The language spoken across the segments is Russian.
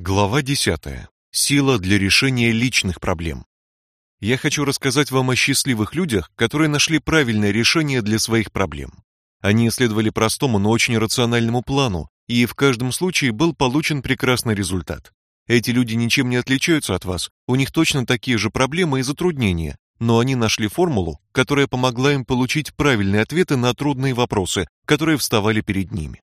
Глава 10. Сила для решения личных проблем. Я хочу рассказать вам о счастливых людях, которые нашли правильное решение для своих проблем. Они следовали простому, но очень рациональному плану, и в каждом случае был получен прекрасный результат. Эти люди ничем не отличаются от вас, у них точно такие же проблемы и затруднения, но они нашли формулу, которая помогла им получить правильные ответы на трудные вопросы, которые вставали перед ними.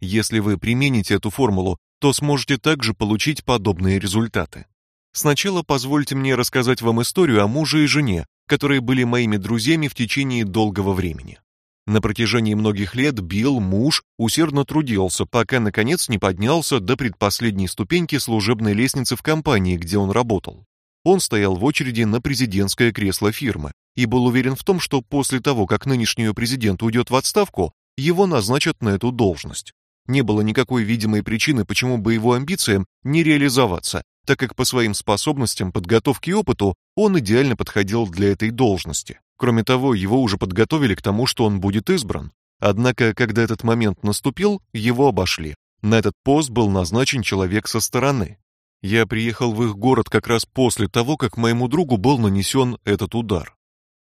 Если вы примените эту формулу, то сможете также получить подобные результаты. Сначала позвольте мне рассказать вам историю о муже и жене, которые были моими друзьями в течение долгого времени. На протяжении многих лет Билл, муж, усердно трудился, пока наконец не поднялся до предпоследней ступеньки служебной лестницы в компании, где он работал. Он стоял в очереди на президентское кресло фирмы и был уверен в том, что после того, как нынешний президент уйдет в отставку, его назначат на эту должность не было никакой видимой причины, почему бы его амбициям не реализоваться, так как по своим способностям, подготовке и опыту он идеально подходил для этой должности. Кроме того, его уже подготовили к тому, что он будет избран. Однако, когда этот момент наступил, его обошли. На этот пост был назначен человек со стороны. Я приехал в их город как раз после того, как моему другу был нанесен этот удар.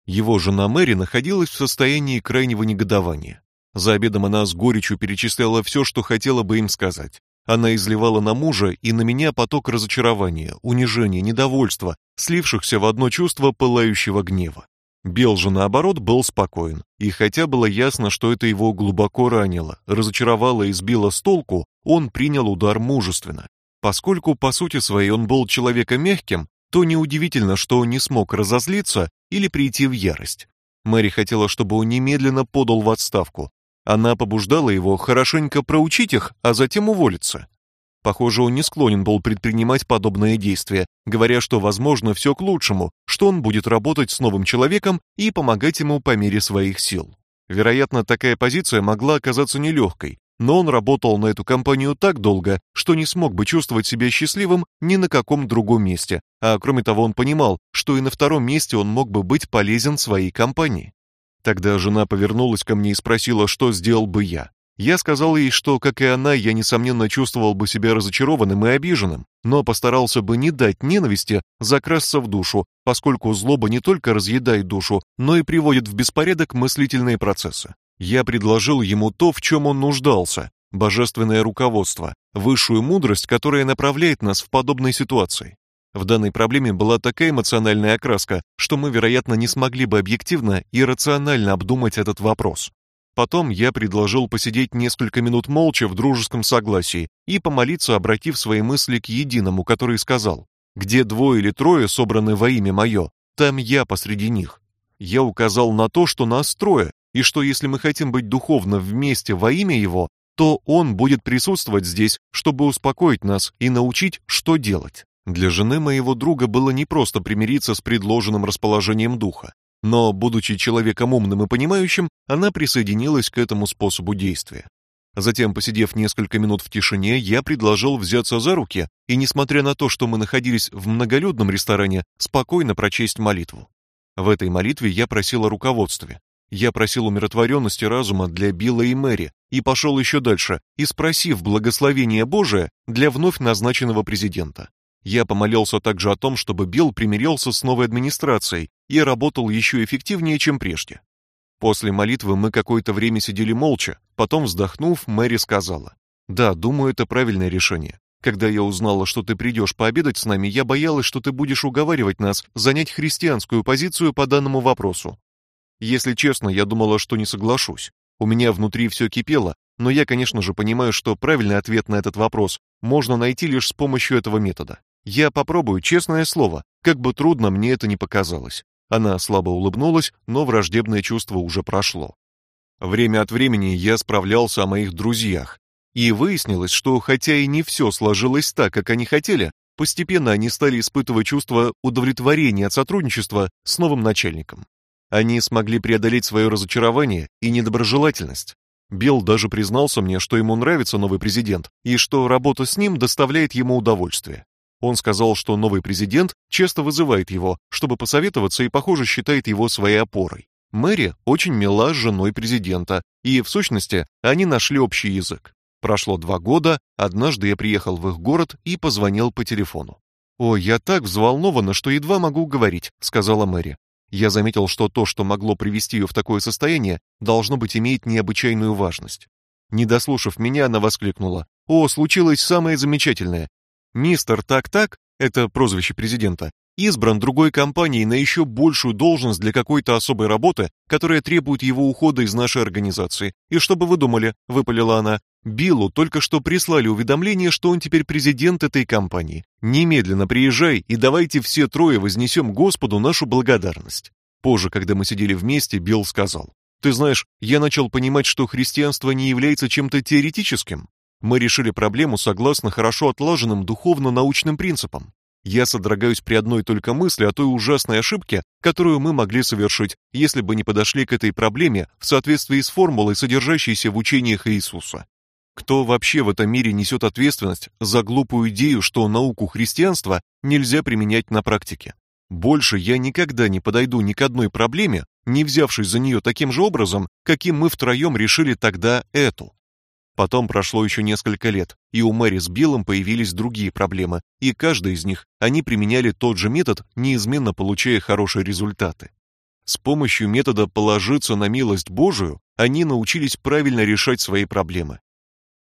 Его жена Мэри находилась в состоянии крайнего негодования. За обедом она с горечью перечисляла все, что хотела бы им сказать. Она изливала на мужа и на меня поток разочарования, унижения, недовольства, слившихся в одно чувство пылающего гнева. Бел же наоборот был спокоен, и хотя было ясно, что это его глубоко ранило, разочаровало и сбило с толку, он принял удар мужественно. Поскольку по сути своей он был человеком мягким, то неудивительно, что он не смог разозлиться или прийти в ярость. Мэри хотела, чтобы он немедленно подал в отставку, она побуждала его хорошенько проучить их, а затем уволиться. Похоже, он не склонен был предпринимать подобные действия, говоря, что возможно все к лучшему, что он будет работать с новым человеком и помогать ему по мере своих сил. Вероятно, такая позиция могла оказаться нелегкой, но он работал на эту компанию так долго, что не смог бы чувствовать себя счастливым ни на каком другом месте. А кроме того, он понимал, что и на втором месте он мог бы быть полезен своей компании. Тогда жена повернулась ко мне и спросила, что сделал бы я. Я сказал ей, что, как и она, я несомненно чувствовал бы себя разочарованным и обиженным, но постарался бы не дать ненависти закрасться в душу, поскольку злоба не только разъедает душу, но и приводит в беспорядок мыслительные процессы. Я предложил ему то, в чем он нуждался, божественное руководство, высшую мудрость, которая направляет нас в подобной ситуации. В данной проблеме была такая эмоциональная окраска, что мы, вероятно, не смогли бы объективно и рационально обдумать этот вопрос. Потом я предложил посидеть несколько минут молча в дружеском согласии и помолиться, обратив свои мысли к единому, который сказал: "Где двое или трое собраны во имя мое, там я посреди них". Я указал на то, что нас трое, и что если мы хотим быть духовно вместе во имя его, то он будет присутствовать здесь, чтобы успокоить нас и научить, что делать. Для жены моего друга было не просто примириться с предложенным расположением духа, но, будучи человеком умным и понимающим, она присоединилась к этому способу действия. Затем, посидев несколько минут в тишине, я предложил взяться за руки и, несмотря на то, что мы находились в многолюдном ресторане, спокойно прочесть молитву. В этой молитве я просил о руководстве. Я просил умиротворенности разума для Билла и Мэри и пошел еще дальше, и спросив благословения Божие для вновь назначенного президента. Я помолился также о том, чтобы Билл примирился с новой администрацией и работал еще эффективнее, чем прежде. После молитвы мы какое-то время сидели молча. Потом, вздохнув, Мэри сказала: "Да, думаю, это правильное решение. Когда я узнала, что ты придешь пообедать с нами, я боялась, что ты будешь уговаривать нас занять христианскую позицию по данному вопросу. Если честно, я думала, что не соглашусь. У меня внутри все кипело, но я, конечно же, понимаю, что правильный ответ на этот вопрос можно найти лишь с помощью этого метода. Я попробую, честное слово, как бы трудно мне это ни показалось. Она слабо улыбнулась, но враждебное чувство уже прошло. Время от времени я справлялся о моих друзьях, и выяснилось, что хотя и не все сложилось так, как они хотели, постепенно они стали испытывать чувство удовлетворения от сотрудничества с новым начальником. Они смогли преодолеть свое разочарование и недоброжелательность. Билл даже признался мне, что ему нравится новый президент и что работа с ним доставляет ему удовольствие. Он сказал, что новый президент часто вызывает его, чтобы посоветоваться и, похоже, считает его своей опорой. Мэри очень мила с женой президента, и в сущности они нашли общий язык. Прошло два года, однажды я приехал в их город и позвонил по телефону. «О, я так взволнована, что едва могу говорить», — сказала Мэри. Я заметил, что то, что могло привести ее в такое состояние, должно быть имеет необычайную важность. Не дослушав меня, она воскликнула: "О, случилось самое замечательное. Мистер Так-так, это прозвище президента, избран другой компанией на еще большую должность для какой-то особой работы, которая требует его ухода из нашей организации. И что бы вы думали, выпалила она. Биллу только что прислали уведомление, что он теперь президент этой компании. Немедленно приезжай и давайте все трое вознесем Господу нашу благодарность. Позже, когда мы сидели вместе, Билл сказал: "Ты знаешь, я начал понимать, что христианство не является чем-то теоретическим. Мы решили проблему согласно хорошо отлаженным духовно-научным принципам. Я содрогаюсь при одной только мысли о той ужасной ошибке, которую мы могли совершить, если бы не подошли к этой проблеме в соответствии с формулой, содержащейся в учениях Иисуса. Кто вообще в этом мире несет ответственность за глупую идею, что науку христианства нельзя применять на практике? Больше я никогда не подойду ни к одной проблеме, не взявшись за нее таким же образом, каким мы втроем решили тогда эту. Потом прошло еще несколько лет, и у Мэри с Биллом появились другие проблемы, и каждый из них они применяли тот же метод, неизменно получая хорошие результаты. С помощью метода положиться на милость Божию они научились правильно решать свои проблемы.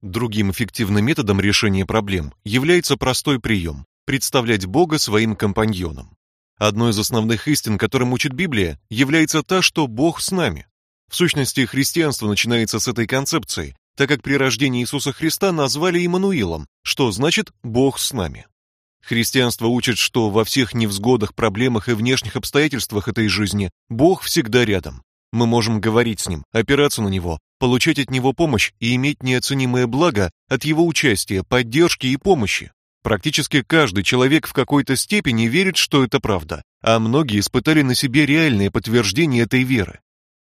Другим эффективным методом решения проблем является простой прием – представлять Бога своим компаньоном. Одной из основных истин, которым учит Библия, является та, что Бог с нами. В сущности, христианство начинается с этой концепции, так как при рождении Иисуса Христа назвали Иммануилом, что значит «Бог с нами». Христианство учит, что во всех невзгодах, проблемах и внешних обстоятельствах этой жизни Бог всегда рядом. Мы можем говорить с ним, опираться на него, получать от него помощь и иметь неоценимое благо от его участия, поддержки и помощи. Практически каждый человек в какой-то степени верит, что это правда, а многие испытали на себе реальное подтверждение этой веры.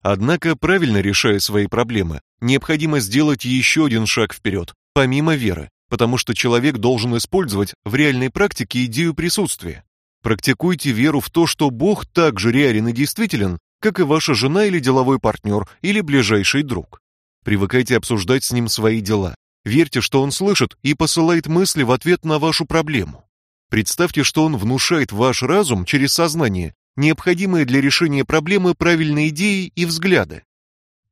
Однако, правильно решая свои проблемы, необходимо сделать еще один шаг вперед, помимо веры, потому что человек должен использовать в реальной практике идею присутствия. Практикуйте веру в то, что Бог так же реален и действителен, как и ваша жена или деловой партнер, или ближайший друг. Привыкайте обсуждать с ним свои дела. Верьте, что он слышит и посылает мысли в ответ на вашу проблему. Представьте, что он внушает ваш разум через сознание необходимые для решения проблемы правильные идеи и взгляды.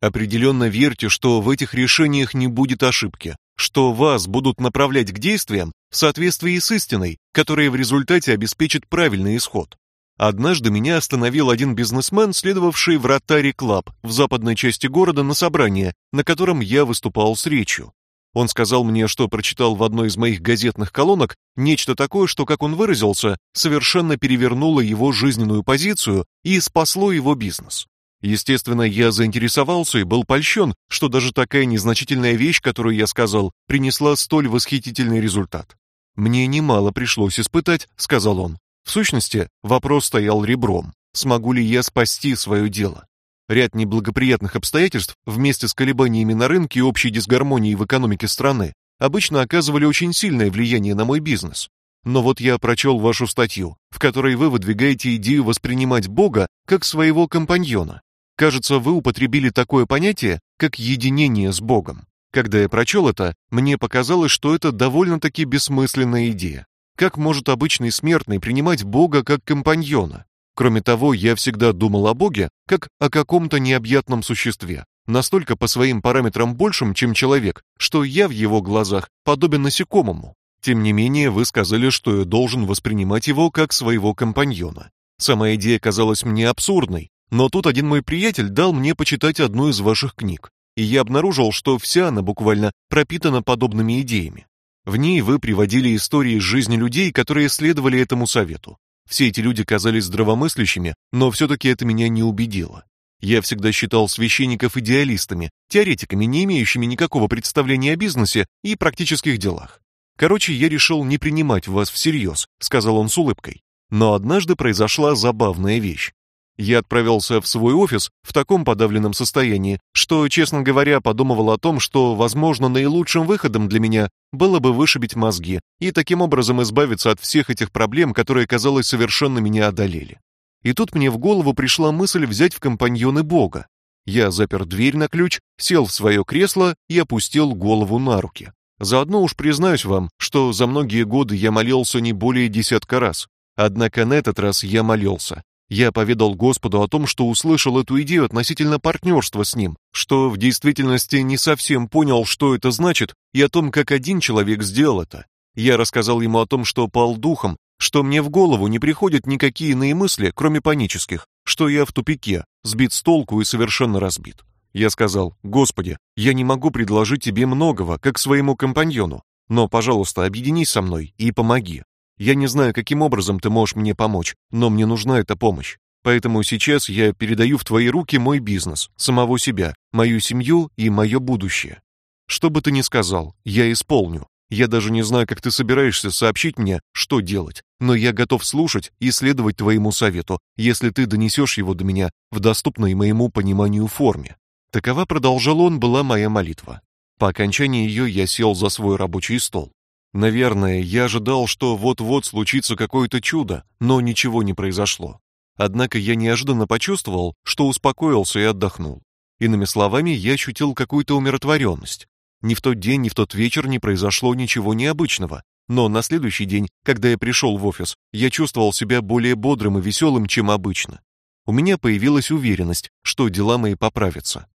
Определенно верьте, что в этих решениях не будет ошибки, что вас будут направлять к действиям в соответствии с истиной, которая в результате обеспечит правильный исход. Однажды меня остановил один бизнесмен, следовавший в Rotary Club в западной части города на собрание, на котором я выступал с речью. Он сказал мне, что прочитал в одной из моих газетных колонок нечто такое, что, как он выразился, совершенно перевернуло его жизненную позицию и спасло его бизнес. Естественно, я заинтересовался и был польщен, что даже такая незначительная вещь, которую я сказал, принесла столь восхитительный результат. Мне немало пришлось испытать, сказал он. В сущности, вопрос стоял ребром: смогу ли я спасти свое дело? Ряд неблагоприятных обстоятельств вместе с колебаниями на рынке и общей дисгармонией в экономике страны обычно оказывали очень сильное влияние на мой бизнес. Но вот я прочел вашу статью, в которой вы выдвигаете идею воспринимать Бога как своего компаньона. Кажется, вы употребили такое понятие, как единение с Богом. Когда я прочел это, мне показалось, что это довольно-таки бессмысленная идея. Как может обычный смертный принимать Бога как компаньона? Кроме того, я всегда думал о Боге как о каком-то необъятном существе, настолько по своим параметрам большим, чем человек, что я в его глазах подобен насекомому. Тем не менее, вы сказали, что я должен воспринимать его как своего компаньона. Сама идея казалась мне абсурдной, но тут один мой приятель дал мне почитать одну из ваших книг, и я обнаружил, что вся она буквально пропитана подобными идеями. В ней вы приводили истории из жизни людей, которые следовали этому совету. Все эти люди казались здравомыслящими, но все таки это меня не убедило. Я всегда считал священников идеалистами, теоретиками, не имеющими никакого представления о бизнесе и практических делах. Короче, я решил не принимать вас всерьез», — сказал он с улыбкой. Но однажды произошла забавная вещь. Я отправился в свой офис в таком подавленном состоянии, что, честно говоря, подумывал о том, что, возможно, наилучшим выходом для меня было бы вышибить мозги и таким образом избавиться от всех этих проблем, которые, казалось, совершенно меня одолели. И тут мне в голову пришла мысль взять в компаньоны Бога. Я запер дверь на ключ, сел в свое кресло и опустил голову на руки. Заодно уж признаюсь вам, что за многие годы я молился не более десятка раз. Однако на этот раз я молился. Я поведал Господу о том, что услышал эту идею относительно партнерства с ним, что в действительности не совсем понял, что это значит, и о том, как один человек сделал это. Я рассказал ему о том, что пал духом, что мне в голову не приходят никакие иные мысли, кроме панических, что я в тупике, сбит с толку и совершенно разбит. Я сказал: "Господи, я не могу предложить тебе многого, как своему компаньону, но, пожалуйста, объединись со мной и помоги. Я не знаю, каким образом ты можешь мне помочь, но мне нужна эта помощь. Поэтому сейчас я передаю в твои руки мой бизнес, самого себя, мою семью и мое будущее. Что бы ты ни сказал, я исполню. Я даже не знаю, как ты собираешься сообщить мне, что делать, но я готов слушать и следовать твоему совету, если ты донесешь его до меня в доступной моему пониманию форме. Такова, продолжал он, была моя молитва. По окончании ее я сел за свой рабочий стол. Наверное, я ожидал, что вот-вот случится какое-то чудо, но ничего не произошло. Однако я неожиданно почувствовал, что успокоился и отдохнул. Иными словами, я ощутил какую-то умиротворенность. Ни в тот день, ни в тот вечер не произошло ничего необычного, но на следующий день, когда я пришел в офис, я чувствовал себя более бодрым и веселым, чем обычно. У меня появилась уверенность, что дела мои поправятся.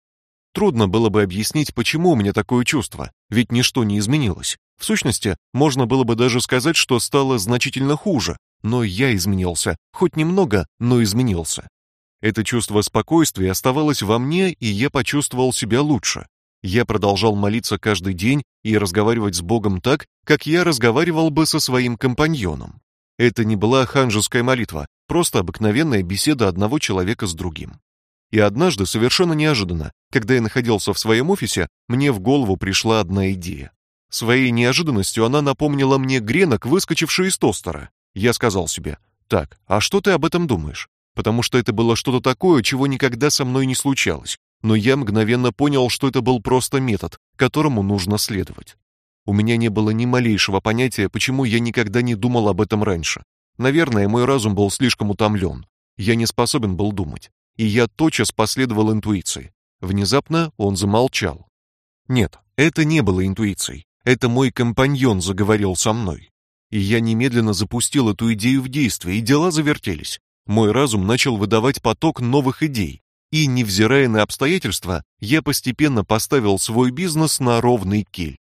Трудно было бы объяснить, почему у меня такое чувство, ведь ничто не изменилось. В сущности, можно было бы даже сказать, что стало значительно хуже, но я изменился, хоть немного, но изменился. Это чувство спокойствия оставалось во мне, и я почувствовал себя лучше. Я продолжал молиться каждый день и разговаривать с Богом так, как я разговаривал бы со своим компаньоном. Это не была ханжеская молитва, просто обыкновенная беседа одного человека с другим. И однажды, совершенно неожиданно, когда я находился в своем офисе, мне в голову пришла одна идея. Своей неожиданностью она напомнила мне гренок, выскочивший из тостера. Я сказал себе: "Так, а что ты об этом думаешь?" Потому что это было что-то такое, чего никогда со мной не случалось. Но я мгновенно понял, что это был просто метод, которому нужно следовать. У меня не было ни малейшего понятия, почему я никогда не думал об этом раньше. Наверное, мой разум был слишком утомлен. Я не способен был думать и я тотчас последовал интуиции. Внезапно он замолчал. Нет, это не было интуицией. Это мой компаньон заговорил со мной. И я немедленно запустил эту идею в действие, и дела завертелись. Мой разум начал выдавать поток новых идей, и, невзирая на обстоятельства, я постепенно поставил свой бизнес на ровный киль.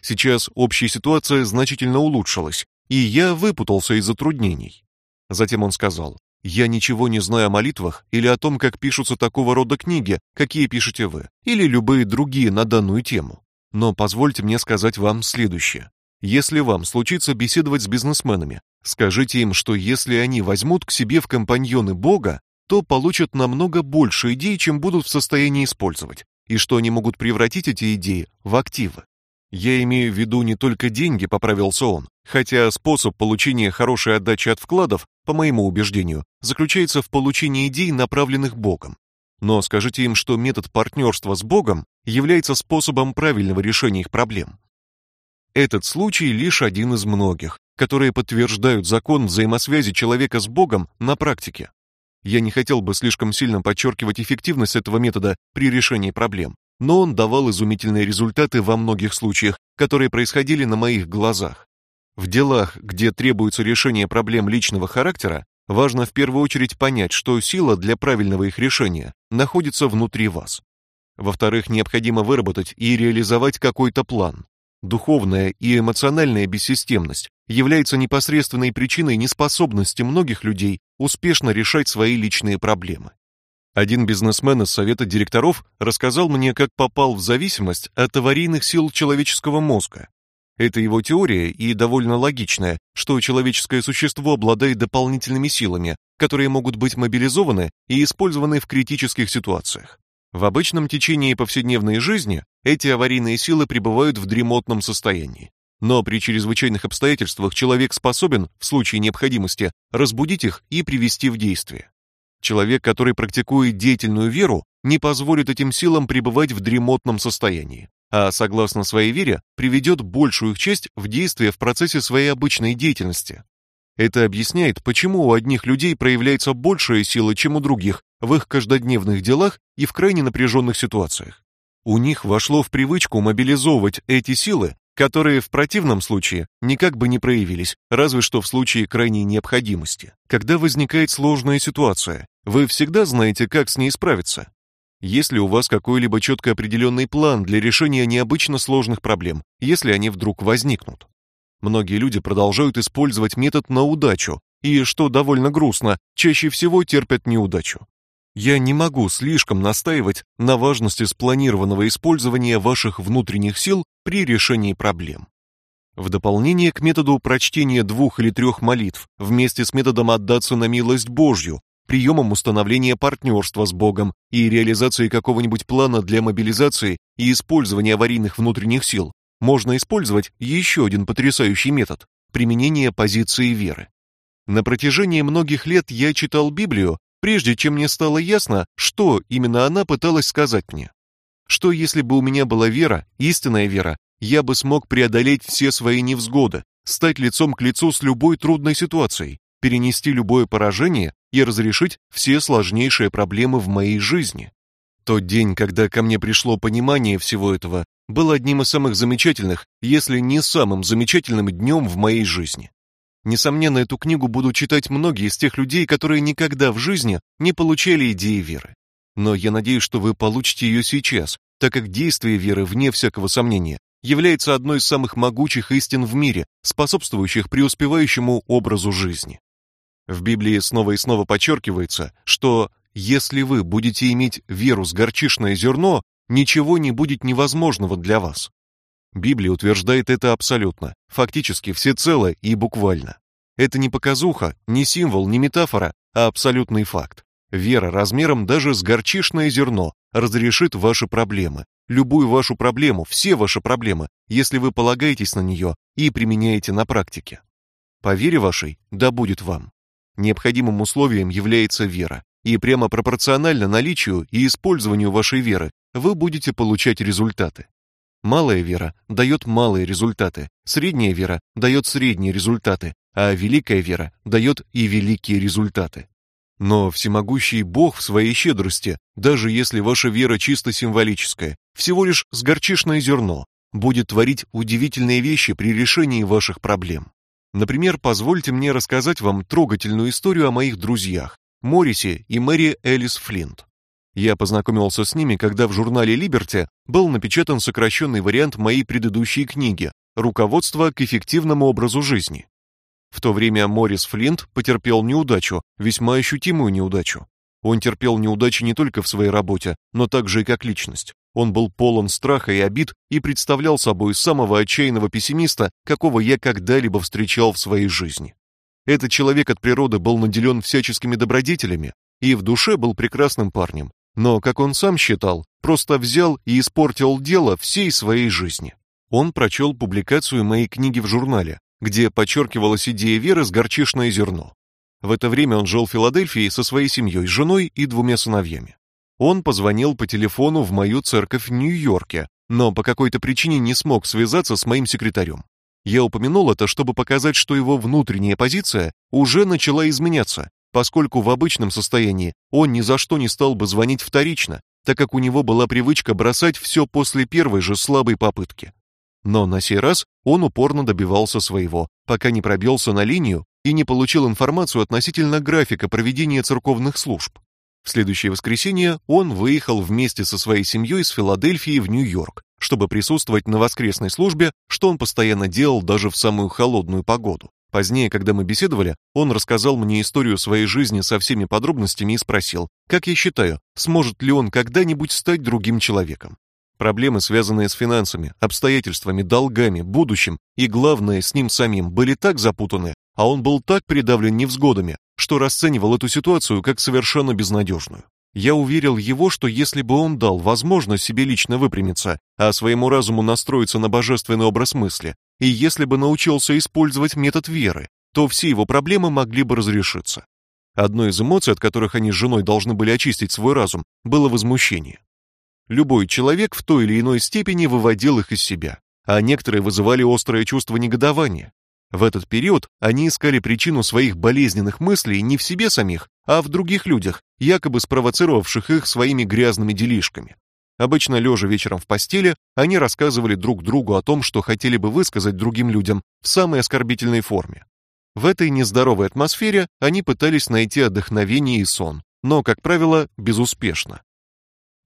Сейчас общая ситуация значительно улучшилась, и я выпутался из затруднений. Затем он сказал: я ничего не знаю о молитвах или о том, как пишутся такого рода книги, какие пишете вы, или любые другие на данную тему. Но позвольте мне сказать вам следующее. Если вам случится беседовать с бизнесменами, скажите им, что если они возьмут к себе в компаньоны Бога, то получат намного больше идей, чем будут в состоянии использовать, и что они могут превратить эти идеи в активы. Я имею в виду не только деньги, поправился он, хотя способ получения хорошей отдачи от вкладов, по моему убеждению, заключается в получении идей, направленных Богом. Но скажите им, что метод партнерства с Богом является способом правильного решения их проблем. Этот случай лишь один из многих, которые подтверждают закон взаимосвязи человека с Богом на практике. Я не хотел бы слишком сильно подчеркивать эффективность этого метода при решении проблем, но он давал изумительные результаты во многих случаях, которые происходили на моих глазах. В делах, где требуется решение проблем личного характера, важно в первую очередь понять, что сила для правильного их решения находится внутри вас. Во-вторых, необходимо выработать и реализовать какой-то план. Духовная и эмоциональная бессистемность является непосредственной причиной неспособности многих людей успешно решать свои личные проблемы. Один бизнесмен из совета директоров рассказал мне, как попал в зависимость от аварийных сил человеческого мозга это его теория и довольно логичная, что человеческое существо обладает дополнительными силами, которые могут быть мобилизованы и использованы в критических ситуациях. В обычном течении повседневной жизни эти аварийные силы пребывают в дремотном состоянии. Но при чрезвычайных обстоятельствах человек способен, в случае необходимости, разбудить их и привести в действие. Человек, который практикует деятельную веру, не позволит этим силам пребывать в дремотном состоянии а согласно своей вере приведет большую их часть в действие в процессе своей обычной деятельности. Это объясняет, почему у одних людей проявляется большая сила, чем у других в их каждодневных делах и в крайне напряженных ситуациях. У них вошло в привычку мобилизовывать эти силы, которые в противном случае никак бы не проявились, разве что в случае крайней необходимости. Когда возникает сложная ситуация, вы всегда знаете, как с ней справиться. Есть ли у вас какой-либо четко определенный план для решения необычно сложных проблем, если они вдруг возникнут? Многие люди продолжают использовать метод на удачу, и, что довольно грустно, чаще всего терпят неудачу. Я не могу слишком настаивать на важности спланированного использования ваших внутренних сил при решении проблем. В дополнение к методу прочтения двух или трех молитв, вместе с методом отдаться на милость Божью, приемом установления партнерства с Богом и реализации какого-нибудь плана для мобилизации и использования аварийных внутренних сил, можно использовать еще один потрясающий метод применение позиции веры. На протяжении многих лет я читал Библию, прежде чем мне стало ясно, что именно она пыталась сказать мне. Что если бы у меня была вера, истинная вера, я бы смог преодолеть все свои невзгоды, стать лицом к лицу с любой трудной ситуацией, перенести любое поражение и разрешить все сложнейшие проблемы в моей жизни. Тот день, когда ко мне пришло понимание всего этого, был одним из самых замечательных, если не самым замечательным днем в моей жизни. Несомненно, эту книгу будут читать многие из тех людей, которые никогда в жизни не получали идеи веры. Но я надеюсь, что вы получите ее сейчас, так как действие веры, вне всякого сомнения, является одной из самых могучих истин в мире, способствующих преуспевающему образу жизни. В Библии снова и снова подчеркивается, что если вы будете иметь веру с горчишное зерно, ничего не будет невозможного для вас. Библия утверждает это абсолютно, фактически всецело и буквально. Это не показуха, не символ, не метафора, а абсолютный факт. Вера размером даже с горчишное зерно разрешит ваши проблемы, любую вашу проблему, все ваши проблемы, если вы полагаетесь на нее и применяете на практике. По вере вашей да будет вам. Необходимым условием является вера, и прямо пропорционально наличию и использованию вашей веры вы будете получать результаты. Малая вера дает малые результаты, средняя вера дает средние результаты, а великая вера дает и великие результаты. Но всемогущий Бог в своей щедрости, даже если ваша вера чисто символическая, всего лишь с горчишное зерно, будет творить удивительные вещи при решении ваших проблем. Например, позвольте мне рассказать вам трогательную историю о моих друзьях, Морисе и Мэри Элис Флинт. Я познакомился с ними, когда в журнале Liberty был напечатан сокращенный вариант моей предыдущей книги Руководство к эффективному образу жизни. В то время Морис Флинт потерпел неудачу, весьма ощутимую неудачу. Он терпел неудачи не только в своей работе, но также и как личность. Он был полон страха и обид и представлял собой самого отчаянного пессимиста, какого я когда-либо встречал в своей жизни. Этот человек от природы был наделен всяческими добродетелями и в душе был прекрасным парнем, но, как он сам считал, просто взял и испортил дело всей своей жизни. Он прочел публикацию моей книги в журнале, где подчеркивалась идея веры с горчишное зерно. В это время он жил в Филадельфии со своей семьей, женой и двумя сыновьями. Он позвонил по телефону в мою церковь в Нью-Йорке, но по какой-то причине не смог связаться с моим секретарем. Я упомянул это, чтобы показать, что его внутренняя позиция уже начала изменяться, поскольку в обычном состоянии он ни за что не стал бы звонить вторично, так как у него была привычка бросать все после первой же слабой попытки. Но на сей раз он упорно добивался своего, пока не пробился на линию и не получил информацию относительно графика проведения церковных служб. В следующее воскресенье он выехал вместе со своей семьей из Филадельфии в Нью-Йорк, чтобы присутствовать на воскресной службе, что он постоянно делал даже в самую холодную погоду. Позднее, когда мы беседовали, он рассказал мне историю своей жизни со всеми подробностями и спросил, как я считаю, сможет ли он когда-нибудь стать другим человеком. Проблемы, связанные с финансами, обстоятельствами, долгами, будущим и, главное, с ним самим, были так запутаны, а он был так придавлен невзгодами, что расценивал эту ситуацию как совершенно безнадежную. Я уверил его, что если бы он дал возможность себе лично выпрямиться, а своему разуму настроиться на божественный образ мысли, и если бы научился использовать метод веры, то все его проблемы могли бы разрешиться. Одной из эмоций, от которых они с женой должны были очистить свой разум, было возмущение. Любой человек в той или иной степени выводил их из себя, а некоторые вызывали острое чувство негодования. В этот период они искали причину своих болезненных мыслей не в себе самих, а в других людях, якобы спровоцировавших их своими грязными делишками. Обычно лежа вечером в постели, они рассказывали друг другу о том, что хотели бы высказать другим людям в самой оскорбительной форме. В этой нездоровой атмосфере они пытались найти отдохновение и сон, но, как правило, безуспешно.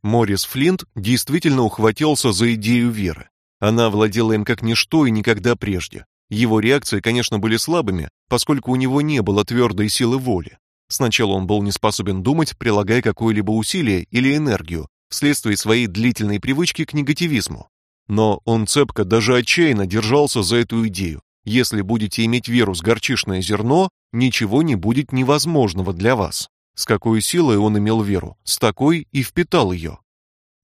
Морис Флинт действительно ухватился за идею веры. Она владела им как ничто и никогда прежде. Его реакции, конечно, были слабыми, поскольку у него не было твердой силы воли. Сначала он был не способен думать, прилагая какое-либо усилие или энергию, вследствие своей длительной привычки к негативизму. Но он цепко, даже отчаянно держался за эту идею. Если будете иметь веру с горчишное зерно, ничего не будет невозможного для вас. С какой силой он имел веру, с такой и впитал ее.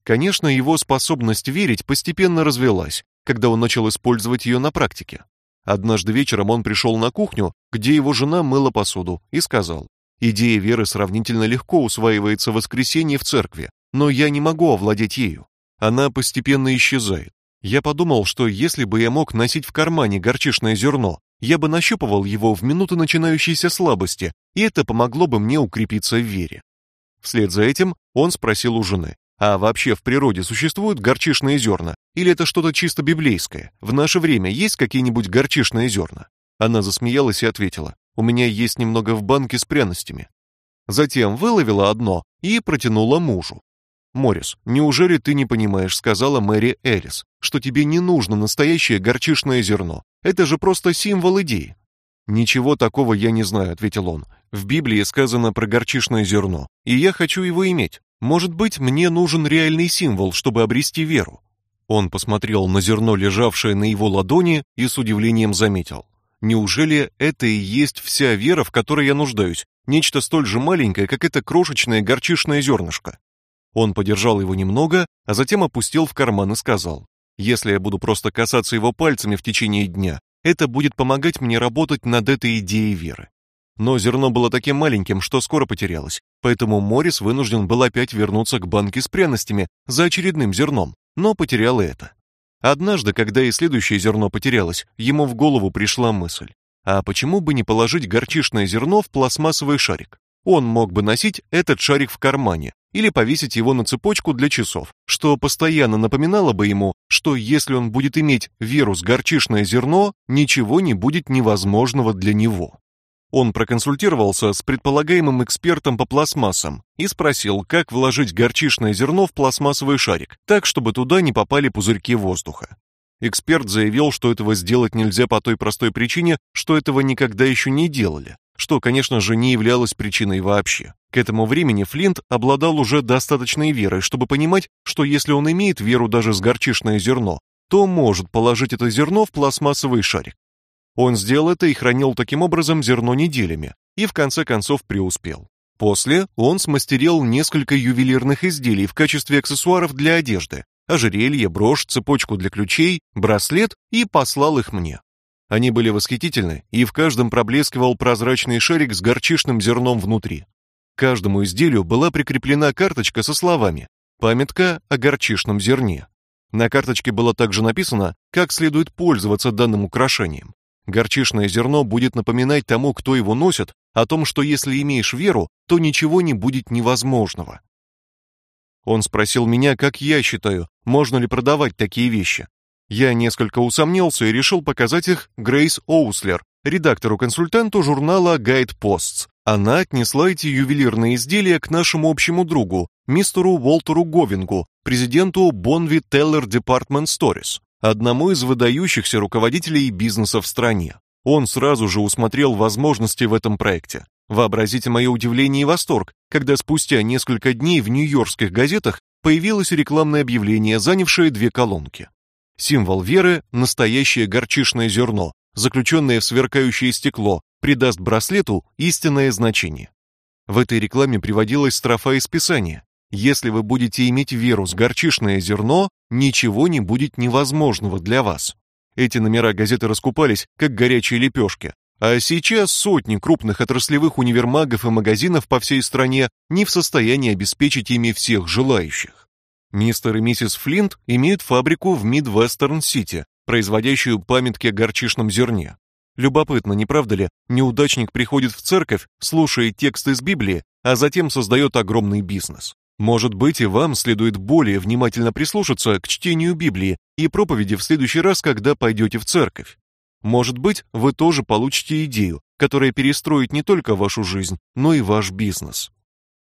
Конечно, его способность верить постепенно развилась, когда он начал использовать ее на практике. Однажды вечером он пришел на кухню, где его жена мыла посуду, и сказал: "Идея веры сравнительно легко усваивается в воскресенье в церкви, но я не могу овладеть ею. Она постепенно исчезает. Я подумал, что если бы я мог носить в кармане горчишное зерно, я бы нащупывал его в минуты начинающейся слабости, и это помогло бы мне укрепиться в вере". Вслед за этим он спросил у жены: а вообще в природе существуют горчишные зерна? Или это что-то чисто библейское? В наше время есть какие-нибудь горчишные зерна?» Она засмеялась и ответила: "У меня есть немного в банке с пряностями". Затем выловила одно и протянула мужу. Морис, неужели ты не понимаешь, сказала Мэри Элис, что тебе не нужно настоящее горчишное зерно? Это же просто символ идеи. Ничего такого я не знаю, ответил он. В Библии сказано про горчишное зерно, и я хочу его иметь. Может быть, мне нужен реальный символ, чтобы обрести веру. Он посмотрел на зерно, лежавшее на его ладони, и с удивлением заметил: неужели это и есть вся вера, в которой я нуждаюсь? Нечто столь же маленькое, как это крошечное горчишное зернышко. Он подержал его немного, а затем опустил в карман и сказал: "Если я буду просто касаться его пальцами в течение дня, это будет помогать мне работать над этой идеей веры". Но зерно было таким маленьким, что скоро потерялось, поэтому Морис вынужден был опять вернуться к банке с пряностями за очередным зерном, но потерял и это. Однажды, когда и следующее зерно потерялось, ему в голову пришла мысль: а почему бы не положить горчишное зерно в пластмассовый шарик? Он мог бы носить этот шарик в кармане или повесить его на цепочку для часов, что постоянно напоминало бы ему, что если он будет иметь веру с горчишное зерно, ничего не будет невозможного для него. Он проконсультировался с предполагаемым экспертом по пластмассам и спросил, как вложить горчишное зерно в пластмассовый шарик, так чтобы туда не попали пузырьки воздуха. Эксперт заявил, что этого сделать нельзя по той простой причине, что этого никогда еще не делали, что, конечно же, не являлось причиной вообще. К этому времени Флинт обладал уже достаточной верой, чтобы понимать, что если он имеет веру даже с горчишное зерно, то может положить это зерно в пластмассовый шарик. Он сделал это и хранил таким образом зерно неделями, и в конце концов преуспел. После он смастерил несколько ювелирных изделий в качестве аксессуаров для одежды: ожерелье, брошь, цепочку для ключей, браслет и послал их мне. Они были восхитительны, и в каждом проблескивал прозрачный шарик с горчишным зерном внутри. К каждому изделию была прикреплена карточка со словами: "Памятка о горчишном зерне". На карточке было также написано, как следует пользоваться данным украшением. Горчишное зерно будет напоминать тому, кто его носит, о том, что если имеешь веру, то ничего не будет невозможного. Он спросил меня, как я считаю, можно ли продавать такие вещи. Я несколько усомнился и решил показать их Грейс Оуслер, редактору-консультанту журнала Guide Posts. Она отнесла эти ювелирные изделия к нашему общему другу, мистеру Уолтеру Говингу, президенту Bonvi Teller Department Stories одному из выдающихся руководителей бизнеса в стране. Он сразу же усмотрел возможности в этом проекте. Вообразите мое удивление и восторг, когда спустя несколько дней в нью-йоркских газетах появилось рекламное объявление, занявшее две колонки. Символ веры настоящее горчишное зерно, заключенное в сверкающее стекло, придаст браслету истинное значение. В этой рекламе приводилась строфа из Писания: если вы будете иметь веру с горчишное зерно, ничего не будет невозможного для вас. Эти номера газеты раскупались, как горячие лепешки. А сейчас сотни крупных отраслевых универмагов и магазинов по всей стране не в состоянии обеспечить ими всех желающих. Мистер и миссис Флинт имеют фабрику в Мидвестерн-Сити, производящую памятки о горчишном зерне. Любопытно, не правда ли? Неудачник приходит в церковь, слушает текст из Библии, а затем создает огромный бизнес. Может быть, и вам следует более внимательно прислушаться к чтению Библии и проповеди в следующий раз, когда пойдете в церковь. Может быть, вы тоже получите идею, которая перестроит не только вашу жизнь, но и ваш бизнес.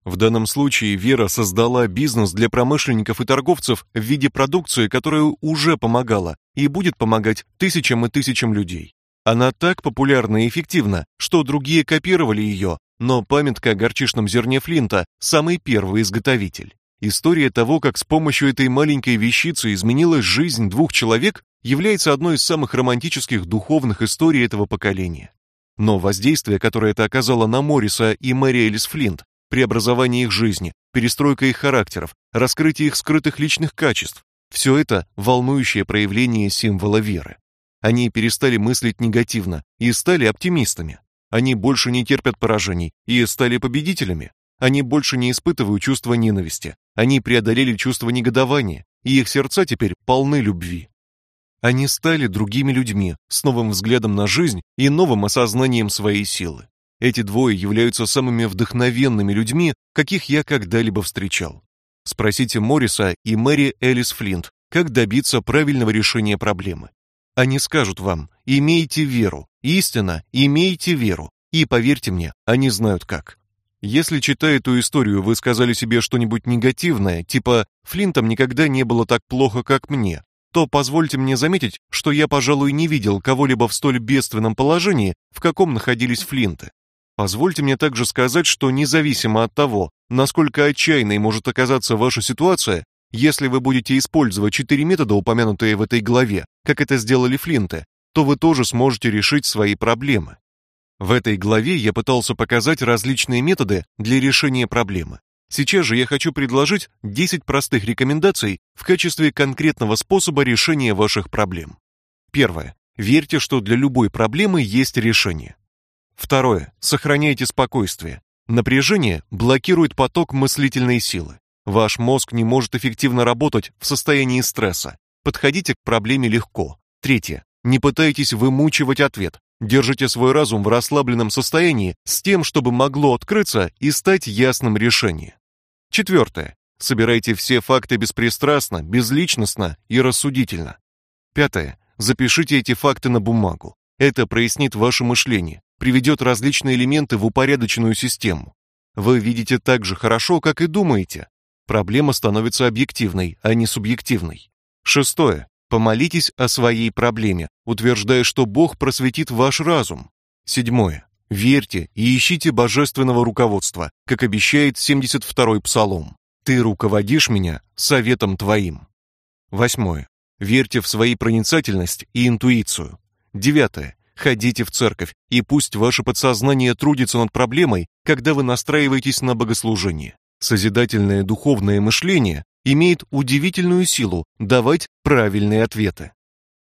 В данном случае Вера создала бизнес для промышленников и торговцев в виде продукции, которая уже помогала и будет помогать тысячам и тысячам людей. Она так популярна и эффективна, что другие копировали ее, но памятка о горчичном зерне Флинта самый первый изготовитель. История того, как с помощью этой маленькой вещицы изменилась жизнь двух человек, является одной из самых романтических духовных историй этого поколения. Но воздействие, которое это оказало на Морриса и Мэри Элис Флинт, преобразование их жизни, перестройка их характеров, раскрытие их скрытых личных качеств, все это волнующее проявление символа веры. Они перестали мыслить негативно и стали оптимистами. Они больше не терпят поражений и стали победителями. Они больше не испытывают чувства ненависти. Они преодолели чувство негодования, и их сердца теперь полны любви. Они стали другими людьми, с новым взглядом на жизнь и новым осознанием своей силы. Эти двое являются самыми вдохновенными людьми, каких я когда-либо встречал. Спросите Морриса и Мэри Элис Флинт, как добиться правильного решения проблемы. Они скажут вам: "Имейте веру, истинно, имейте веру". И поверьте мне, они знают как. Если читая эту историю, вы сказали себе что-нибудь негативное, типа Флинтам никогда не было так плохо, как мне, то позвольте мне заметить, что я, пожалуй, не видел кого-либо в столь бедственном положении, в каком находились Флинты. Позвольте мне также сказать, что независимо от того, насколько отчаянной может оказаться ваша ситуация, если вы будете использовать четыре метода, упомянутые в этой главе, как это сделали Флинты, то вы тоже сможете решить свои проблемы. В этой главе я пытался показать различные методы для решения проблемы. Сейчас же я хочу предложить 10 простых рекомендаций в качестве конкретного способа решения ваших проблем. Первое. Верьте, что для любой проблемы есть решение. Второе. Сохраняйте спокойствие. Напряжение блокирует поток мыслительной силы. Ваш мозг не может эффективно работать в состоянии стресса. Подходите к проблеме легко. Третье. Не пытайтесь вымучивать ответ. Держите свой разум в расслабленном состоянии с тем, чтобы могло открыться и стать ясным решение. Четвертое. Собирайте все факты беспристрастно, безличностно и рассудительно. Пятое. Запишите эти факты на бумагу. Это прояснит ваше мышление, приведет различные элементы в упорядоченную систему. Вы видите так же хорошо, как и думаете. Проблема становится объективной, а не субъективной. Шестое. Помолитесь о своей проблеме, утверждая, что Бог просветит ваш разум. Седьмое. Верьте и ищите божественного руководства, как обещает 72-й Псалом. Ты руководишь меня советом твоим. Восьмое. Верьте в свои проницательность и интуицию. Девятое. Ходите в церковь, и пусть ваше подсознание трудится над проблемой, когда вы настраиваетесь на богослужение. Созидательное духовное мышление имеет удивительную силу давать правильные ответы.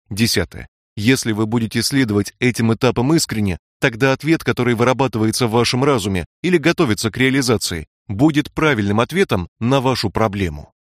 Десятое. Если вы будете следовать этим этапам искренне, тогда ответ, который вырабатывается в вашем разуме или готовится к реализации, будет правильным ответом на вашу проблему.